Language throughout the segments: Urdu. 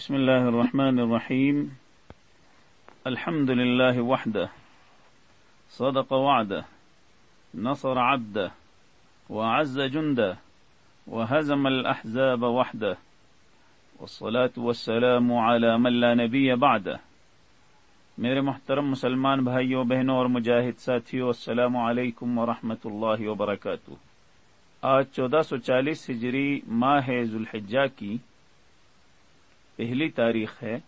بسم الله الرحمن الرحيم. الحمد لله وحده. صدق وعده. نصر عبده. وعز جنده. وهزم الأحزاب وحده. والصلاة والسلام على من لا نبي بعده. میرے محترم مسلمان بھائیوں، بہنوں اور مجاہد ساتھیوں، السلام علیکم ورحمۃ اللہ وبرکاتہ۔ آج چودہ سو چالیس ہجری ماہ ذوالحجہ کی پہلی تاریخ ہے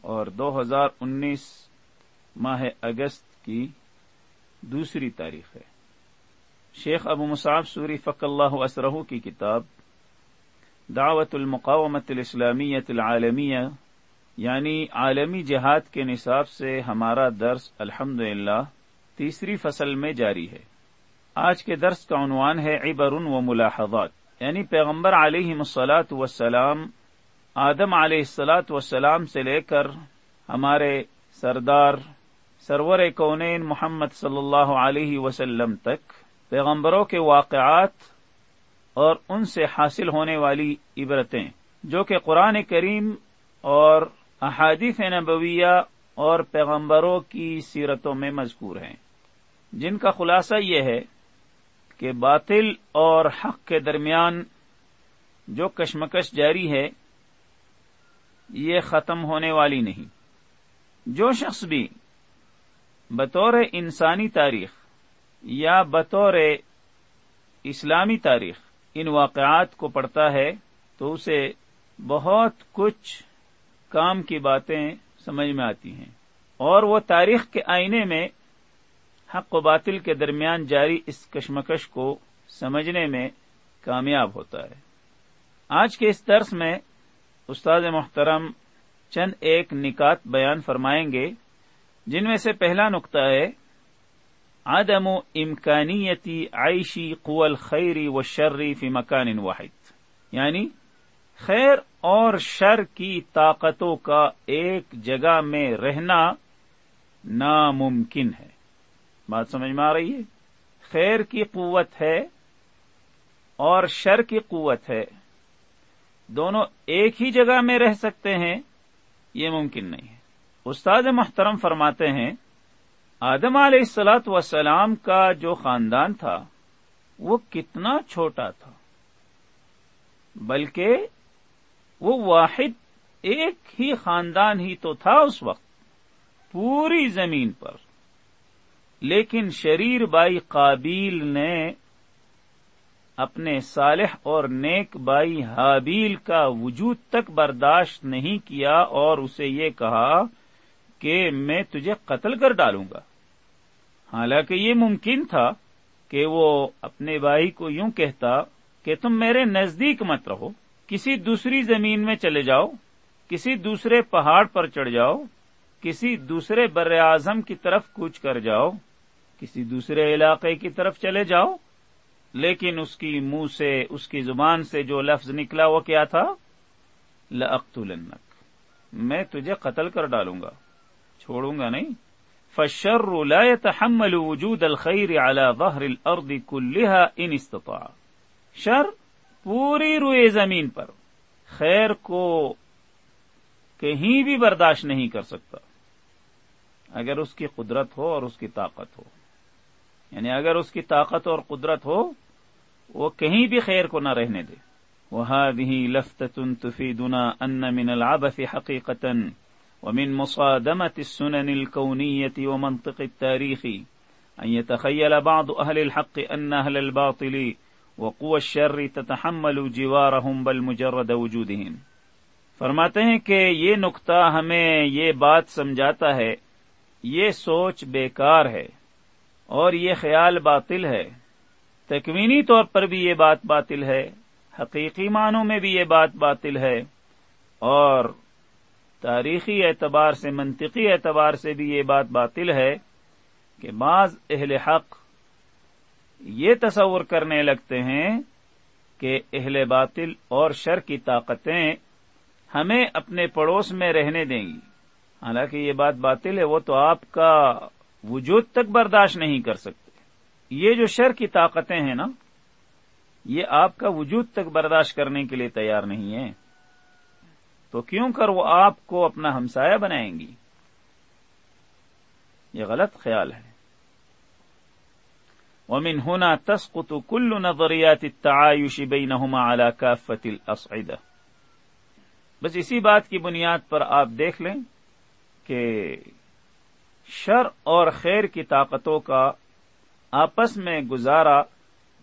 اور دو ہزار انیس ماہ اگست کی دوسری تاریخ ہے۔ شیخ ابو مصعب سوری فق اللہ اسرہ کی کتاب دعوت المقامت الاسلامیت العالمیہ یعنی عالمی جہاد کے نصاب سے ہمارا درس الحمد تیسری فصل میں جاری ہے۔ آج کے درس کا عنوان ہے عبر و ملاحظات یعنی پیغمبر علیہ مسلاط وسلام آدم علیہ السلاۃ وسلام سے لے کر ہمارے سردار سرور کونین محمد صلی اللہ علیہ وسلم تک پیغمبروں کے واقعات اور ان سے حاصل ہونے والی عبرتیں، جو کہ قرآن کریم اور احادیث نبویہ اور پیغمبروں کی سیرتوں میں مذکور ہیں۔ جن کا خلاصہ یہ ہے کہ باطل اور حق کے درمیان جو کشمکش جاری ہے یہ ختم ہونے والی نہیں۔ جو شخص بھی بطور انسانی تاریخ یا بطور اسلامی تاریخ ان واقعات کو پڑھتا ہے تو اسے بہت کچھ کام کی باتیں سمجھ میں آتی ہیں۔ اور وہ تاریخ کے آئینے میں حق و باطل کے درمیان جاری اس کشمکش کو سمجھنے میں کامیاب ہوتا ہے۔ آج کے اس درس میں استاد محترم چند ایک نکات بیان فرمائیں گے، جن میں سے پہلا نقطہ ہے، عدم و امکانیتی عائشی قول خیری و شرری فی مکان واحد. یعنی خیر اور شر کی طاقتوں کا ایک جگہ میں رہنا ناممکن ہے۔ بات سمجھ میں آ رہی ہے؟ خیر کی قوت ہے اور شر کی قوت ہے۔ دونوں ایک ہی جگہ میں رہ سکتے ہیں، یہ ممکن نہیں ہے۔ استاد محترم فرماتے ہیں، آدم علیہ السلاط وسلام کا جو خاندان تھا، وہ کتنا چھوٹا تھا۔ بلکہ وہ واحد ایک ہی خاندان ہی تو تھا اس وقت، پوری زمین پر۔ لیکن شریر بائی قابیل نے اپنے صالح اور نیک بائی حابیل کا وجود تک برداشت نہیں کیا اور اسے یہ کہا کہ میں تجھے قتل کر ڈالوں گا۔ حالانکہ یہ ممکن تھا کہ وہ اپنے بھائی کو یوں کہتا کہ تم میرے نزدیک مت رہو، کسی دوسری زمین میں چلے جاؤ، کسی دوسرے پہاڑ پر چڑھ جاؤ، کسی دوسرے بر اعظم کی طرف کوچ کر جاؤ، کسی دوسرے علاقے کی طرف چلے جاؤ لیکن اس کی منہ سے، اس کی زبان سے جو لفظ نکلا وہ کیا تھا؟ لقت میں تجھے قتل کر ڈالوں گا۔ چھوڑوں گا نہیں۔ فشر لا يتحمل وجود الخير على ظهر الارض كلها ان استطاع۔ شر پوری روئے زمین پر۔ خیر کو کہیں بھی برداشت نہیں کر سکتا۔ اگر اس کی قدرت ہو اور اس کی طاقت ہو۔ یعنی اگر اس کی طاقت اور قدرت ہو، وہ کہیں بھی خیر کو نہ رہنے دے۔ وهذه لفتة تفيدنا أن من العبث حقيقة ومن مصادمة السنن الكونية ومنطق التاريخ أن يتخيل بعض أهل الحق أن أهل الباطل وقوى الشر تتحمل جوارهم بل مجرد وجودهم۔ فرماتے ہیں کہ یہ نقطہ ہمیں یہ بات سمجھاتا ہے، یہ سوچ بیکار ہے۔ اور یہ خیال باطل ہے۔ تکوینی طور پر بھی یہ بات باطل ہے، حقیقی معنوں میں بھی یہ بات باطل ہے۔ اور تاریخی اعتبار سے، منطقی اعتبار سے بھی یہ بات باطل ہے کہ بعض اہل حق یہ تصور کرنے لگتے ہیں کہ اہل باطل اور شر کی طاقتیں ہمیں اپنے پڑوس میں رہنے دیں گی۔ حالانکہ یہ بات باطل ہے، وہ تو آپ کا وجود تک برداشت نہیں کر سکتے۔ یہ جو شر کی طاقتیں ہیں نا، یہ آپ کا وجود تک برداشت کرنے کے لیے تیار نہیں ہے تو کیوں کر وہ آپ کو اپنا ہمسایہ بنائیں گی؟ یہ غلط خیال ہے۔ ومن هنا تسقط كل نظريات التعايش بينهما على كافة الأصعدة۔ بس اسی بات کی بنیاد پر آپ دیکھ لیں کہ شر اور خیر کی طاقتوں کا آپس میں گزارا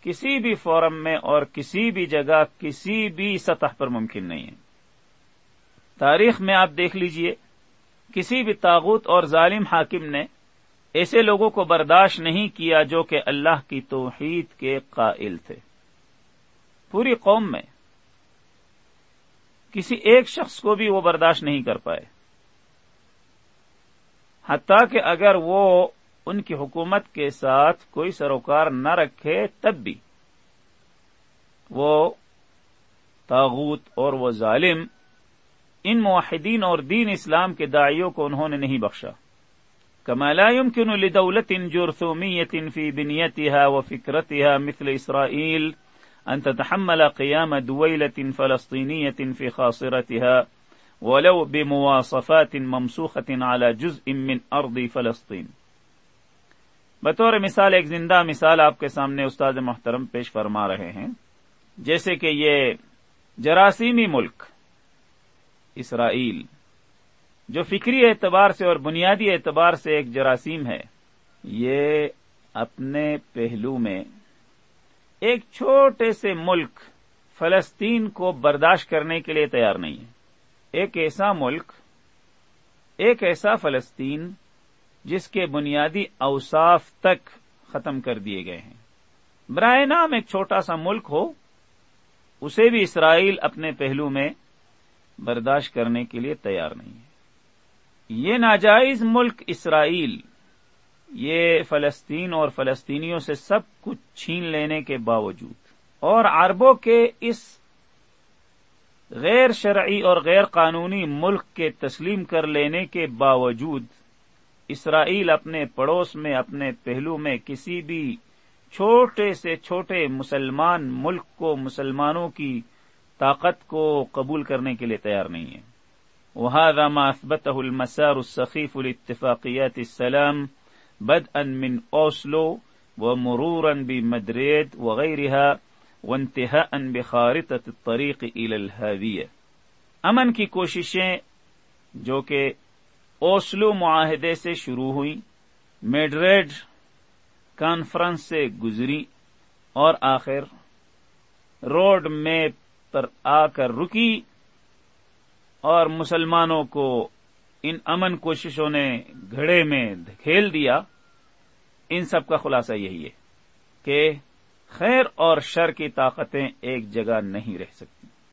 کسی بھی فورم میں اور کسی بھی جگہ کسی بھی سطح پر ممکن نہیں ہے۔ تاریخ میں آپ دیکھ لیجیے، کسی بھی تاغوت اور ظالم حاکم نے ایسے لوگوں کو برداشت نہیں کیا جو کہ اللہ کی توحید کے قائل تھے۔ پوری قوم میں کسی ایک شخص کو بھی وہ برداشت نہیں کر پائے۔ حتیٰ کہ اگر وہ ان کی حکومت کے ساتھ کوئی سروکار نہ رکھے تب بھی وہ تاغوت اور وہ ظالم ان معاہدین اور دین اسلام کے دائیوں کو انہوں نے نہیں بخشا۔ كما لا يمكن لدولة جرثومية في بنيتها وفكرتها مثل إسرائيل أن تتحمل قيام دويلة فلسطينية في خاصرتها ولو بمواصفات ممسوخة على جزء من أرض فلسطين. بطور مثال، ایک زندہ مثال آپ کے سامنے استاد محترم پیش فرما رہے ہیں، جیسے کہ یہ جراثیمی ملک اسرائیل، جو فکری اعتبار سے اور بنیادی اعتبار سے ایک جراثیم ہے، یہ اپنے پہلو میں ایک چھوٹے سے ملک فلسطین کو برداشت کرنے کے لیے تیار نہیں ہے۔ ایک ایسا ملک، ایک ایسا فلسطین جس کے بنیادی اوصاف تک ختم کر دیے گئے ہیں۔ برائے نام ایک چھوٹا سا ملک ہو، اسے بھی اسرائیل اپنے پہلو میں برداشت کرنے کے لیے تیار نہیں ہے۔ یہ ناجائز ملک اسرائیل، یہ فلسطین اور فلسطینیوں سے سب کچھ چھین لینے کے باوجود، اور عربوں کے اس غیر شرعی اور غیر قانونی ملک کے تسلیم کر لینے کے باوجود اسرائیل اپنے پڑوس میں، اپنے پہلو میں کسی بھی چھوٹے سے چھوٹے مسلمان ملک کو، مسلمانوں کی طاقت کو قبول کرنے کے لیے تیار نہیں ہے۔ وهذا ما أثبته المسار السخيف لاتفاقيات السلام بدءا من أوسلو ومرورا بمدريد وغيرها وانتهاء بخارطة الطريق إلى الهادية. امن کی کوششیں جو کہ اوسلو معاہدے سے شروع ہوئی میڈریڈ کانفرنس سے گزری اور آخر روڈ میپ پر آ کر رکی اور مسلمانوں کو ان امن کوششوں نے گھڑے میں کھیل دیا۔ ان سب کا خلاصہ یہی ہے کہ خیر اور شر کی طاقتیں ایک جگہ نہیں رہ سکتی۔